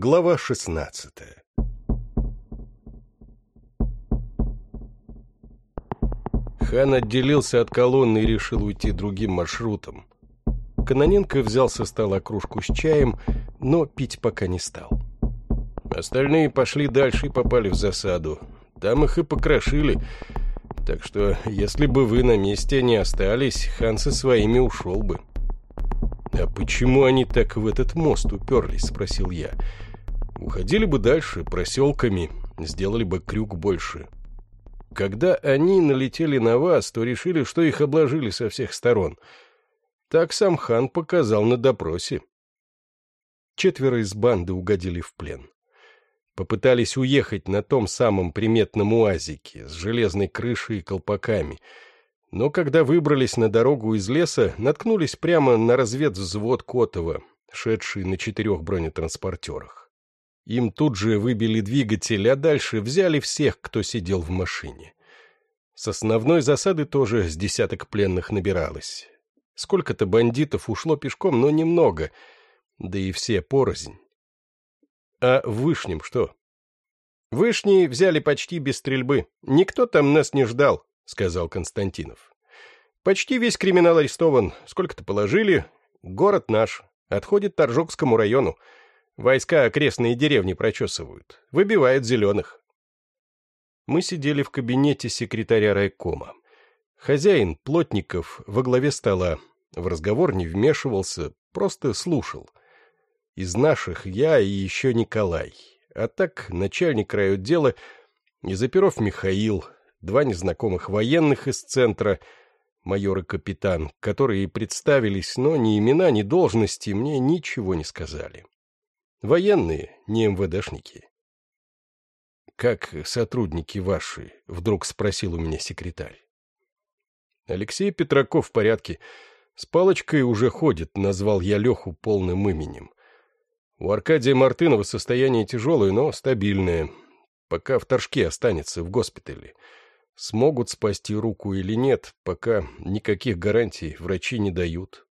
Глава 16 Хан отделился от колонны и решил уйти другим маршрутом. Каноненко взял со стола кружку с чаем, но пить пока не стал. Остальные пошли дальше и попали в засаду. Там их и покрошили. Так что, если бы вы на месте не остались, хан со своими ушел бы. «А почему они так в этот мост уперлись?» — спросил я. «Уходили бы дальше, проселками, сделали бы крюк больше». Когда они налетели на вас, то решили, что их обложили со всех сторон. Так сам хан показал на допросе. Четверо из банды угодили в плен. Попытались уехать на том самом приметном уазике с железной крышей и колпаками — но когда выбрались на дорогу из леса, наткнулись прямо на разведвзвод Котова, шедший на четырех бронетранспортерах. Им тут же выбили двигатель, а дальше взяли всех, кто сидел в машине. С основной засады тоже с десяток пленных набиралось. Сколько-то бандитов ушло пешком, но немного, да и все порознь. А в Вышнем что? Вышни взяли почти без стрельбы. Никто там нас не ждал, — сказал Константинов. «Почти весь криминал арестован. Сколько-то положили. Город наш. Отходит Торжокскому району. Войска окрестные деревни прочесывают. Выбивают зеленых». Мы сидели в кабинете секретаря райкома. Хозяин, Плотников, во главе стола. В разговор не вмешивался, просто слушал. Из наших я и еще Николай. А так начальник райотдела Незаперов Михаил, два незнакомых военных из центра, майор и капитан, которые представились, но ни имена, ни должности мне ничего не сказали. Военные, не МВДшники. «Как сотрудники ваши?» — вдруг спросил у меня секретарь. «Алексей Петраков в порядке. С палочкой уже ходит», — назвал я Леху полным именем. «У Аркадия Мартынова состояние тяжелое, но стабильное. Пока в Торжке останется, в госпитале. Смогут спасти руку или нет, пока никаких гарантий врачи не дают.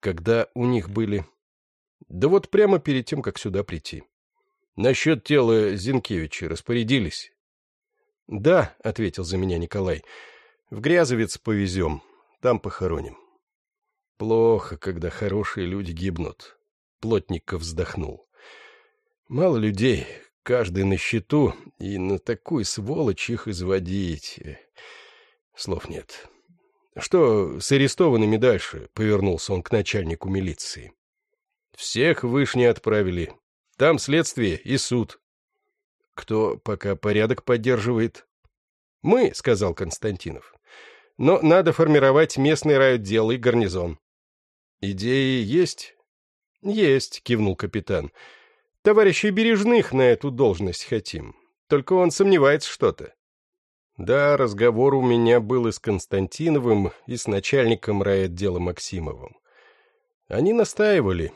Когда у них были? Да вот прямо перед тем, как сюда прийти. Насчет тела Зинкевича распорядились? Да, — ответил за меня Николай. В Грязовец повезем, там похороним. Плохо, когда хорошие люди гибнут. Плотников вздохнул. Мало людей, каждый на счету, и на такую сволочь их изводить... Слов нет. «Что с арестованными дальше?» — повернулся он к начальнику милиции. «Всех вышне отправили. Там следствие и суд». «Кто пока порядок поддерживает?» «Мы», — сказал Константинов. «Но надо формировать местный райотдел и гарнизон». «Идеи есть?» «Есть», — кивнул капитан. Товарищей Бережных на эту должность хотим. Только он сомневается что-то. Да, разговор у меня был и с Константиновым, и с начальником райотдела Максимовым. Они настаивали,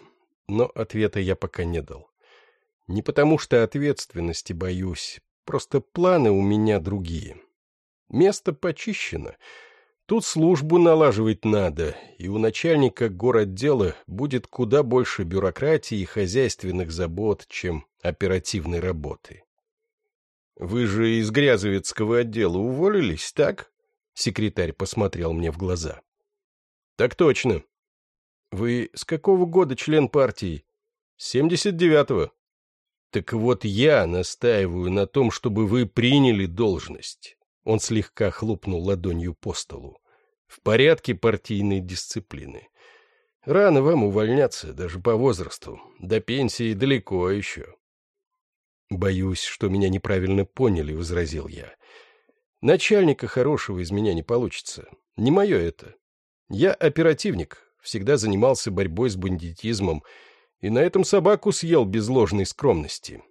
но ответа я пока не дал. Не потому что ответственности боюсь, просто планы у меня другие. Место почищено — Тут службу налаживать надо, и у начальника городдела будет куда больше бюрократии и хозяйственных забот, чем оперативной работы. «Вы же из Грязовецкого отдела уволились, так?» Секретарь посмотрел мне в глаза. «Так точно. Вы с какого года член партии?» «Семьдесят девятого». «Так вот я настаиваю на том, чтобы вы приняли должность». Он слегка хлопнул ладонью по столу. В порядке партийной дисциплины. Рано вам увольняться, даже по возрасту. До пенсии далеко еще. Боюсь, что меня неправильно поняли, — возразил я. Начальника хорошего из меня не получится. Не мое это. Я оперативник, всегда занимался борьбой с бандитизмом, и на этом собаку съел без ложной скромности.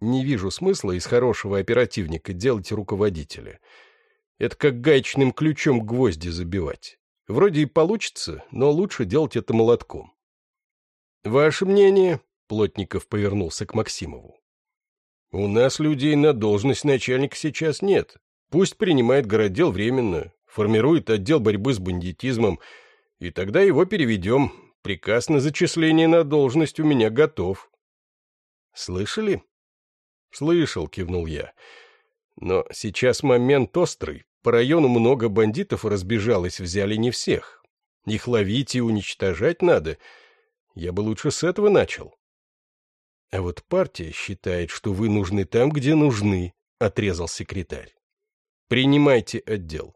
Не вижу смысла из хорошего оперативника делать руководителя. Это как гаечным ключом гвозди забивать. Вроде и получится, но лучше делать это молотком. «Ваше мнение?» — Плотников повернулся к Максимову. «У нас людей на должность начальника сейчас нет. Пусть принимает городдел временно, формирует отдел борьбы с бандитизмом, и тогда его переведем. Приказ на зачисление на должность у меня готов». Слышали? Слышал, кивнул я. Но сейчас момент острый. По району много бандитов разбежалось, взяли не всех. Их ловить и уничтожать надо. Я бы лучше с этого начал. А вот партия считает, что вы нужны там, где нужны, отрезал секретарь. Принимайте отдел.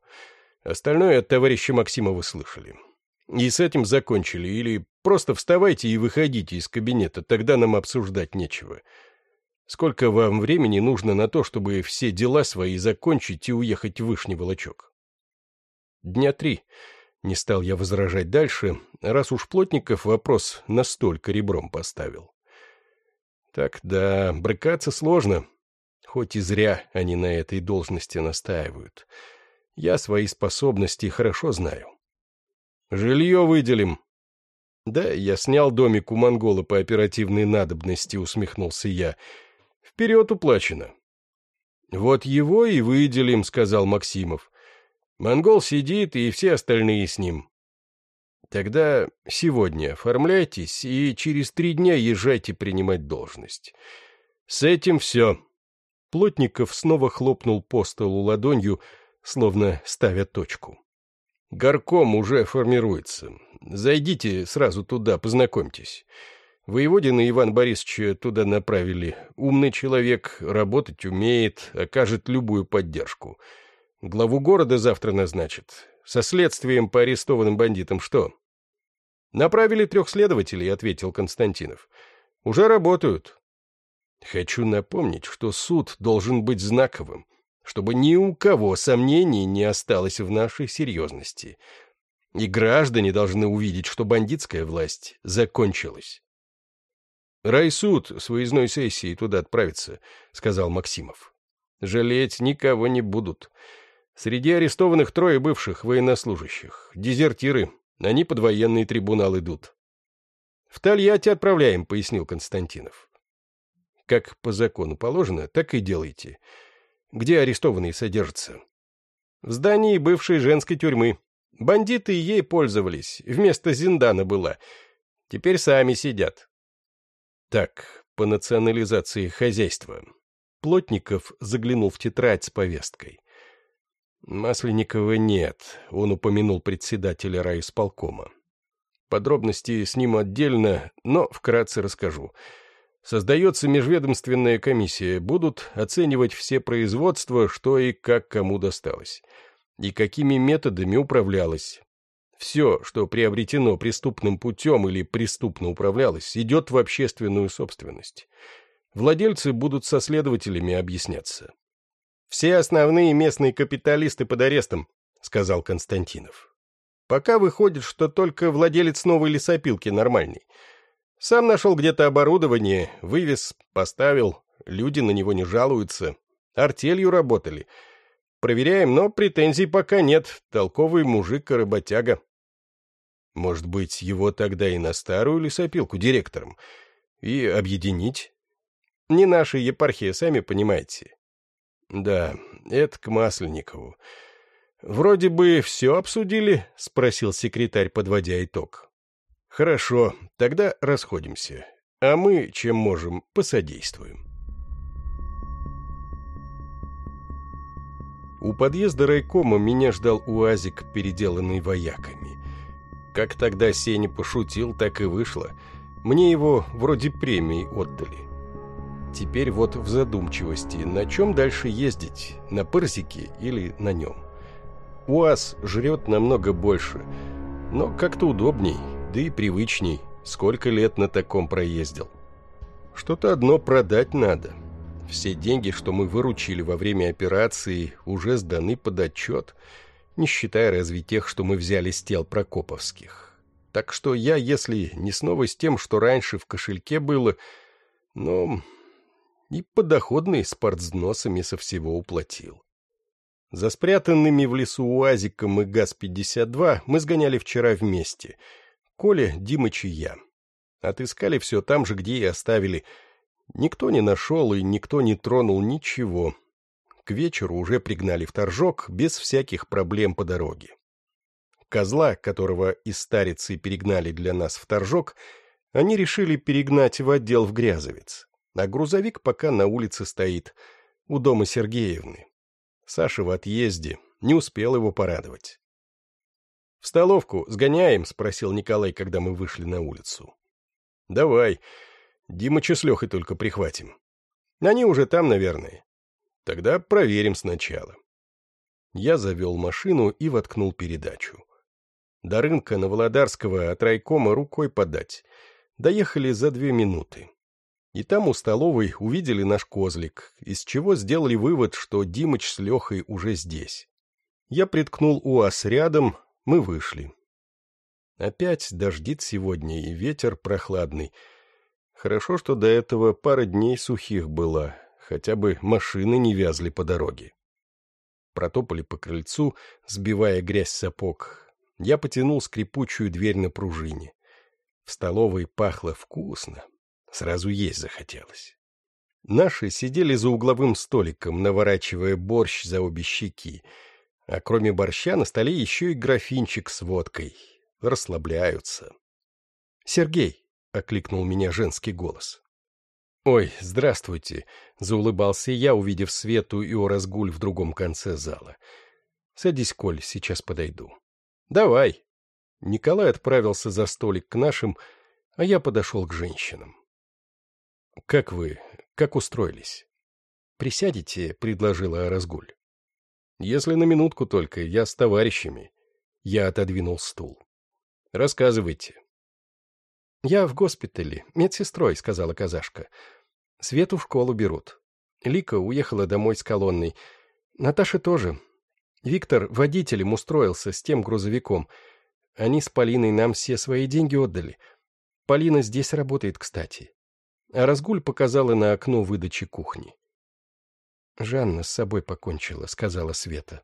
Остальное от товарища Максимова слышали. И с этим закончили, или просто вставайте и выходите из кабинета, тогда нам обсуждать нечего. Сколько вам времени нужно на то, чтобы все дела свои закончить и уехать в Вышний Волочок? Дня три. Не стал я возражать дальше, раз уж Плотников вопрос настолько ребром поставил. Так, да, брыкаться сложно, хоть и зря они на этой должности настаивают. Я свои способности хорошо знаю. Жилье выделим. Да, я снял домик у монгола по оперативной надобности, усмехнулся я. Вперед уплачено. Вот его и выделим, сказал Максимов. Монгол сидит, и все остальные с ним. Тогда сегодня оформляйтесь и через три дня езжайте принимать должность. С этим все. Плотников снова хлопнул по столу ладонью, словно ставя точку. Горком уже формируется. Зайдите сразу туда, познакомьтесь. Воеводина Иван Борисовича туда направили. Умный человек, работать умеет, окажет любую поддержку. Главу города завтра назначат. Со следствием по арестованным бандитам что? Направили трех следователей, ответил Константинов. Уже работают. Хочу напомнить, что суд должен быть знаковым чтобы ни у кого сомнений не осталось в нашей серьезности. И граждане должны увидеть, что бандитская власть закончилась. «Райсуд с выездной сессией туда отправится», — сказал Максимов. «Жалеть никого не будут. Среди арестованных трое бывших военнослужащих, дезертиры, они под военный трибунал идут». «В Тольятти отправляем», — пояснил Константинов. «Как по закону положено, так и делайте где арестованные содержатся. В здании бывшей женской тюрьмы. Бандиты ей пользовались, вместо Зиндана была. Теперь сами сидят. Так, по национализации хозяйства. Плотников заглянул в тетрадь с повесткой. Масленникова нет, он упомянул председателя райисполкома. Подробности с ним отдельно, но вкратце расскажу. Создается межведомственная комиссия, будут оценивать все производства, что и как кому досталось, и какими методами управлялось. Все, что приобретено преступным путем или преступно управлялось, идет в общественную собственность. Владельцы будут со следователями объясняться. «Все основные местные капиталисты под арестом», — сказал Константинов. «Пока выходит, что только владелец новой лесопилки нормальный». Сам нашел где-то оборудование, вывез, поставил, люди на него не жалуются. Артелью работали. Проверяем, но претензий пока нет. Толковый мужик и работяга. Может быть, его тогда и на старую лесопилку директором. И объединить? Не наша епархия, сами понимаете. Да, это к Масленникову. Вроде бы все обсудили, спросил секретарь, подводя итог. Хорошо, тогда расходимся. А мы, чем можем, посодействуем. У подъезда райкома меня ждал уазик, переделанный вояками. Как тогда Сеня пошутил, так и вышло. Мне его вроде премии отдали. Теперь вот в задумчивости, на чем дальше ездить, на Персике или на нем. УАЗ жрет намного больше, но как-то удобней – да и привычней, сколько лет на таком проездил. Что-то одно продать надо. Все деньги, что мы выручили во время операции, уже сданы под отчет, не считая разве тех, что мы взяли с тел Прокоповских. Так что я, если не снова с тем, что раньше в кошельке было, но и подоходный с партвзносами со всего уплатил. За спрятанными в лесу УАЗиком и ГАЗ-52 мы сгоняли вчера вместе — Коля, Димыч и я. Отыскали все там же, где и оставили. Никто не нашел и никто не тронул ничего. К вечеру уже пригнали в торжок без всяких проблем по дороге. Козла, которого из старицы перегнали для нас в торжок, они решили перегнать в отдел в Грязовец. А грузовик пока на улице стоит, у дома Сергеевны. Саша в отъезде, не успел его порадовать. — Столовку сгоняем? — спросил Николай, когда мы вышли на улицу. — Давай. Димыча с Лехой только прихватим. Они уже там, наверное. Тогда проверим сначала. Я завел машину и воткнул передачу. До рынка на Володарского от райкома рукой подать. Доехали за две минуты. И там у столовой увидели наш козлик, из чего сделали вывод, что Димыч с Лехой уже здесь. Я приткнул УАЗ рядом, мы вышли. Опять дождит сегодня и ветер прохладный. Хорошо, что до этого пара дней сухих было, хотя бы машины не вязли по дороге. Протопали по крыльцу, сбивая грязь сапог. Я потянул скрипучую дверь на пружине. В столовой пахло вкусно. Сразу есть захотелось. Наши сидели за угловым столиком, наворачивая борщ за обе щеки — а кроме борща на столе еще и графинчик с водкой. Расслабляются. «Сергей!» — окликнул меня женский голос. «Ой, здравствуйте!» — заулыбался я, увидев Свету и Оразгуль в другом конце зала. «Садись, Коль, сейчас подойду». «Давай!» Николай отправился за столик к нашим, а я подошел к женщинам. «Как вы? Как устроились?» «Присядете?» — предложила Оразгуль. Если на минутку только, я с товарищами. Я отодвинул стул. Рассказывайте. Я в госпитале, медсестрой, сказала казашка. Свету в школу берут. Лика уехала домой с колонной. Наташа тоже. Виктор водителем устроился с тем грузовиком. Они с Полиной нам все свои деньги отдали. Полина здесь работает, кстати. А Разгуль показала на окно выдачи кухни. «Жанна с собой покончила», — сказала Света.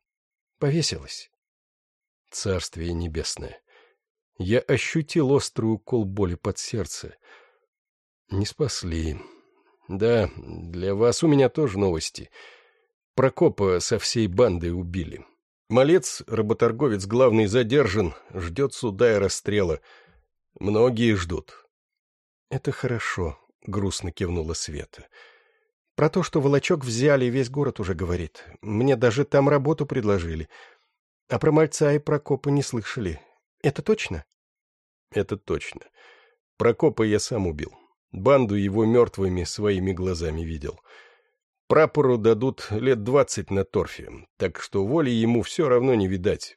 «Повесилась». Царствие небесное. Я ощутил острую укол боли под сердце. Не спасли. Да, для вас у меня тоже новости. Прокопа со всей бандой убили. Малец, работорговец главный, задержан, ждет суда и расстрела. Многие ждут. — Это хорошо, — грустно кивнула Света. — про то, что волочок взяли, весь город уже говорит. Мне даже там работу предложили. А про мальца и Прокопа не слышали. Это точно? Это точно. Прокопа я сам убил. Банду его мертвыми своими глазами видел. Прапору дадут лет двадцать на торфе, так что воли ему все равно не видать.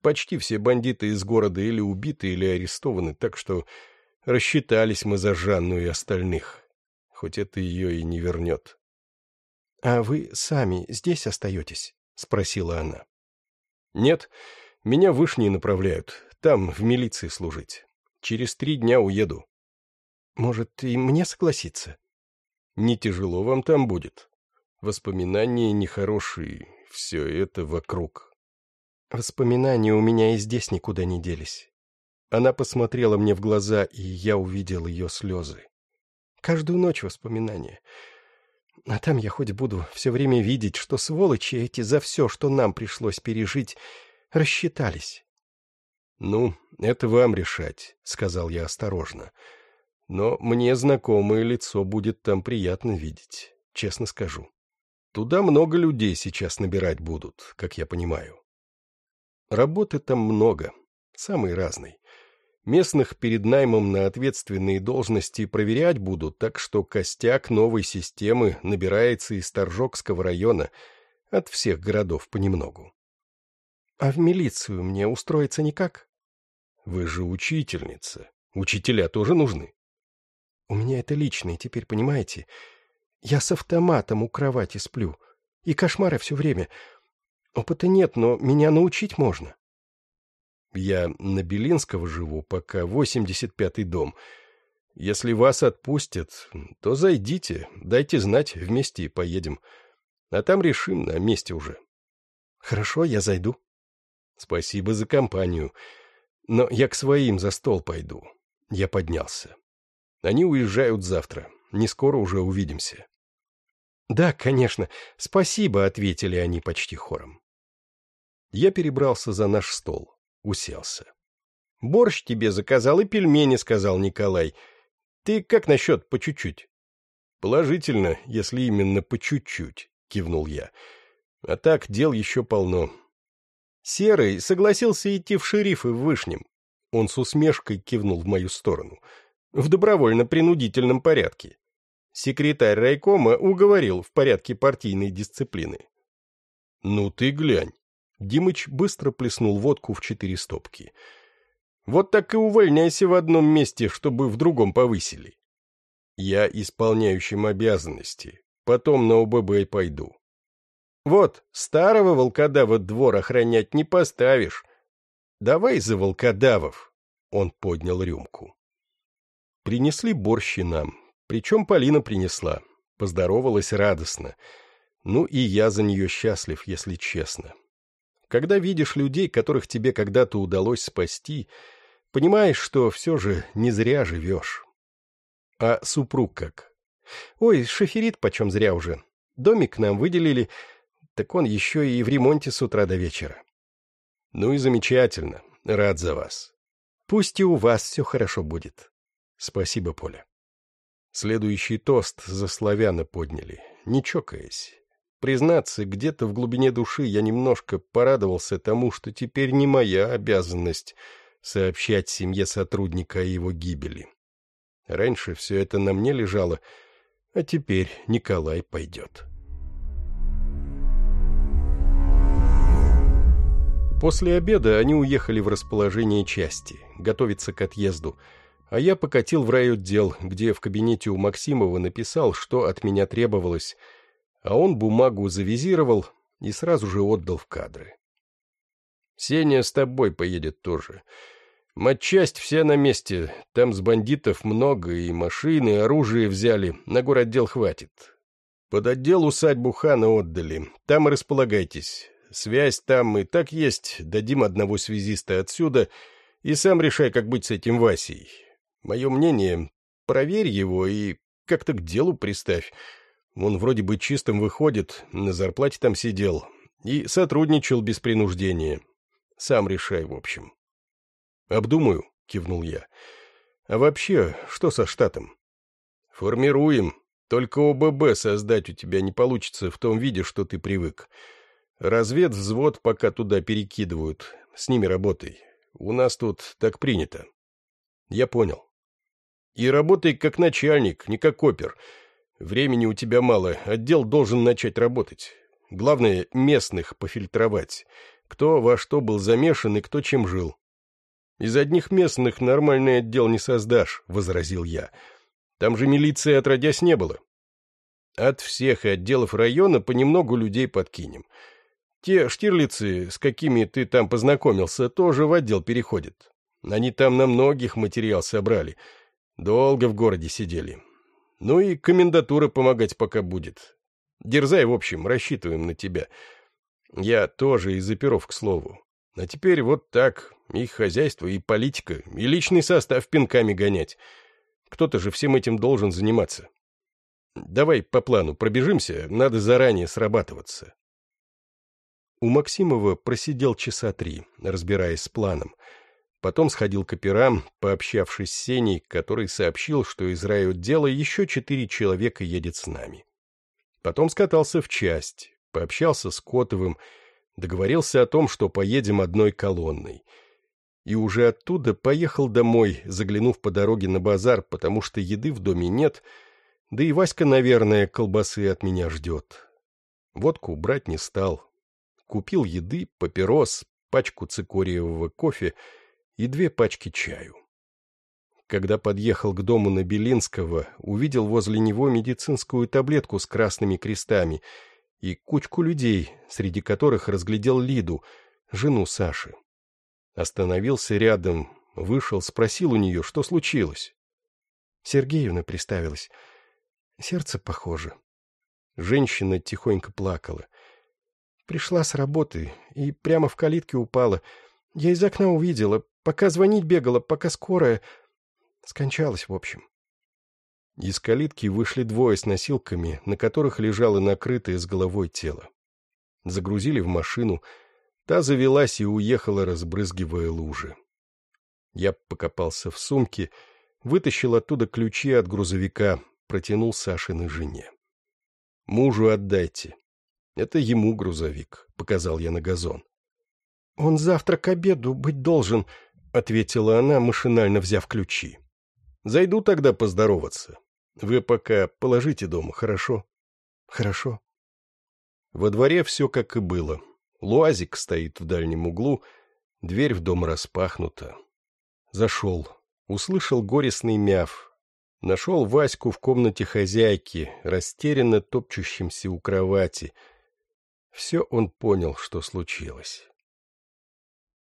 Почти все бандиты из города или убиты, или арестованы, так что рассчитались мы за Жанну и остальных хоть это ее и не вернет. — А вы сами здесь остаетесь? — спросила она. — Нет, меня вышние направляют, там, в милиции служить. Через три дня уеду. — Может, и мне согласиться? — Не тяжело вам там будет. Воспоминания нехорошие, все это вокруг. Воспоминания у меня и здесь никуда не делись. Она посмотрела мне в глаза, и я увидел ее слезы. Каждую ночь воспоминания. А там я хоть буду все время видеть, что сволочи эти за все, что нам пришлось пережить, рассчитались. — Ну, это вам решать, — сказал я осторожно. Но мне знакомое лицо будет там приятно видеть, честно скажу. Туда много людей сейчас набирать будут, как я понимаю. Работы там много, самой разной. Местных перед наймом на ответственные должности проверять будут, так что костяк новой системы набирается из Торжокского района, от всех городов понемногу. А в милицию мне устроиться никак? Вы же учительница. Учителя тоже нужны. У меня это личное, теперь понимаете? Я с автоматом у кровати сплю. И кошмары все время. Опыта нет, но меня научить можно. Я на Белинского живу, пока 85-й дом. Если вас отпустят, то зайдите, дайте знать, вместе поедем. А там решим на месте уже. Хорошо, я зайду. Спасибо за компанию. Но я к своим за стол пойду. Я поднялся. Они уезжают завтра. Не скоро уже увидимся. Да, конечно. Спасибо, ответили они почти хором. Я перебрался за наш стол уселся. — Борщ тебе заказал и пельмени, — сказал Николай. — Ты как насчет по чуть-чуть? Положительно, если именно по чуть-чуть, кивнул я. А так дел еще полно. Серый согласился идти в шерифы в Вышнем. Он с усмешкой кивнул в мою сторону. В добровольно-принудительном порядке. Секретарь райкома уговорил в порядке партийной дисциплины. «Ну ты глянь!» Димыч быстро плеснул водку в четыре стопки. «Вот так и увольняйся в одном месте, чтобы в другом повысили. Я исполняющим обязанности, потом на ОББ пойду. Вот, старого волкодава двор охранять не поставишь. Давай за волкодавов!» Он поднял рюмку. Принесли борщи нам, причем Полина принесла. Поздоровалась радостно. Ну и я за нее счастлив, если честно. Когда видишь людей, которых тебе когда-то удалось спасти, понимаешь, что все же не зря живешь. А супруг как? Ой, шоферит почем зря уже. Домик нам выделили, так он еще и в ремонте с утра до вечера. Ну и замечательно, рад за вас. Пусть и у вас все хорошо будет. Спасибо, Поля. Следующий тост за славяна подняли, не чокаясь. Признаться, где-то в глубине души я немножко порадовался тому, что теперь не моя обязанность сообщать семье сотрудника о его гибели. Раньше все это на мне лежало, а теперь Николай пойдет. После обеда они уехали в расположение части, готовиться к отъезду, а я покатил в райотдел, где в кабинете у Максимова написал, что от меня требовалось — а он бумагу завизировал и сразу же отдал в кадры. «Сеня с тобой поедет тоже. Матчасть вся на месте, там с бандитов много, и машины, и оружие взяли, на городдел хватит. Под отдел усадьбу хана отдали, там и располагайтесь. Связь там и так есть, дадим одного связиста отсюда, и сам решай, как быть с этим Васей. Мое мнение, проверь его и как-то к делу приставь». Он вроде бы чистым выходит, на зарплате там сидел. И сотрудничал без принуждения. Сам решай, в общем. «Обдумаю», — кивнул я. «А вообще, что со штатом?» «Формируем. Только ОББ создать у тебя не получится в том виде, что ты привык. Разведвзвод пока туда перекидывают. С ними работай. У нас тут так принято». «Я понял». «И работай как начальник, не как опер». Времени у тебя мало, отдел должен начать работать. Главное, местных пофильтровать. Кто во что был замешан и кто чем жил. Из одних местных нормальный отдел не создашь, — возразил я. Там же милиции отродясь не было. От всех отделов района понемногу людей подкинем. Те штирлицы, с какими ты там познакомился, тоже в отдел переходят. Они там на многих материал собрали. Долго в городе сидели. Ну и комендатура помогать пока будет. Дерзай, в общем, рассчитываем на тебя. Я тоже из оперов, к слову. А теперь вот так, и хозяйство, и политика, и личный состав пинками гонять. Кто-то же всем этим должен заниматься. Давай по плану пробежимся, надо заранее срабатываться. У Максимова просидел часа три, разбираясь с планом. Потом сходил к операм, пообщавшись с Сеней, который сообщил, что из райотдела еще четыре человека едет с нами. Потом скатался в часть, пообщался с Котовым, договорился о том, что поедем одной колонной. И уже оттуда поехал домой, заглянув по дороге на базар, потому что еды в доме нет, да и Васька, наверное, колбасы от меня ждет. Водку брать не стал. Купил еды, папирос, пачку цикориевого кофе — и две пачки чаю. Когда подъехал к дому на Белинского, увидел возле него медицинскую таблетку с красными крестами и кучку людей, среди которых разглядел Лиду, жену Саши. Остановился рядом, вышел, спросил у нее, что случилось. Сергеевна приставилась. Сердце похоже. Женщина тихонько плакала. Пришла с работы и прямо в калитке упала. Я из окна увидела, Пока звонить бегала, пока скорая... Скончалась, в общем. Из калитки вышли двое с носилками, на которых лежало накрытое с головой тело. Загрузили в машину. Та завелась и уехала, разбрызгивая лужи. Я покопался в сумке, вытащил оттуда ключи от грузовика, протянул Сашиной жене. «Мужу отдайте. Это ему грузовик», — показал я на газон. «Он завтра к обеду быть должен», — ответила она, машинально взяв ключи. «Зайду тогда поздороваться. Вы пока положите дома, хорошо?» «Хорошо». Во дворе все как и было. Луазик стоит в дальнем углу, дверь в дом распахнута. Зашел, услышал горестный мяв. Нашел Ваську в комнате хозяйки, растерянно топчущимся у кровати. Все он понял, что случилось.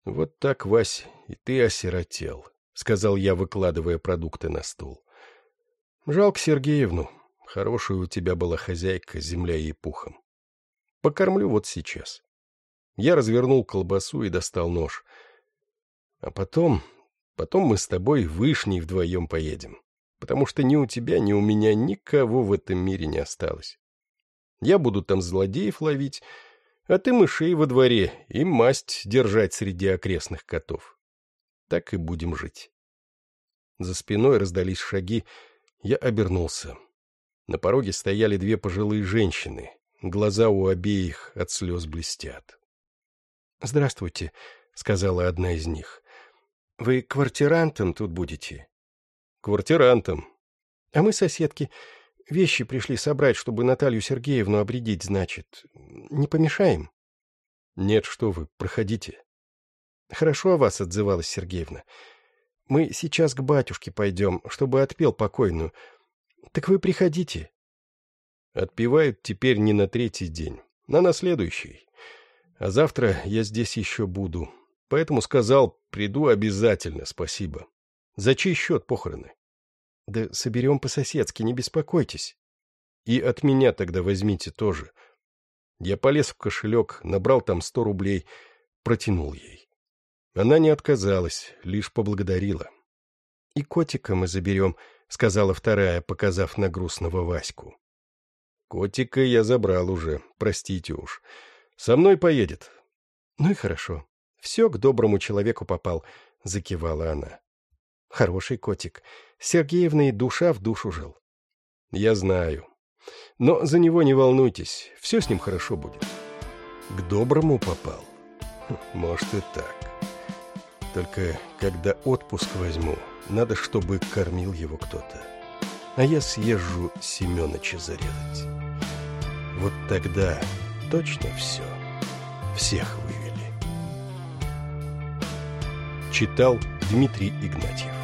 «Вот так, Вась, и ты осиротел», — сказал я, выкладывая продукты на стол. «Жалко Сергеевну. Хорошая у тебя была хозяйка, земля ей пухом. Покормлю вот сейчас». Я развернул колбасу и достал нож. А потом... Потом мы с тобой вышней вдвоем поедем. Потому что ни у тебя, ни у меня никого в этом мире не осталось. Я буду там злодеев ловить, а ты мышей во дворе и масть держать среди окрестных котов. Так и будем жить. За спиной раздались шаги, я обернулся. На пороге стояли две пожилые женщины, глаза у обеих от слез блестят. «Здравствуйте», — сказала одна из них. «Вы квартирантом тут будете?» «Квартирантом». «А мы соседки. Вещи пришли собрать, чтобы Наталью Сергеевну обредить, значит. Не помешаем?» «Нет, что вы, проходите». «Хорошо о вас отзывалась Сергеевна. Мы сейчас к батюшке пойдем, чтобы отпел покойную. Так вы приходите». Отпевают теперь не на третий день, а на следующий. А завтра я здесь еще буду. Поэтому сказал, приду обязательно, спасибо. За чей счет похороны? Да соберем по-соседски, не беспокойтесь. И от меня тогда возьмите тоже. Я полез в кошелек, набрал там сто рублей, протянул ей. Она не отказалась, лишь поблагодарила. — И котика мы заберем, — сказала вторая, показав на грустного Ваську. — Котика я забрал уже, простите уж. Со мной поедет. Ну и хорошо. Все к доброму человеку попал, закивала она. Хороший котик. Сергеевна и душа в душу жил. Я знаю. Но за него не волнуйтесь, все с ним хорошо будет. К доброму попал. Хм, может и так. Только когда отпуск возьму, надо, чтобы кормил его кто-то. А я съезжу Семеновича зарезать. Вот тогда точно все. Всех вывели. Читал Дмитрий Игнатьев.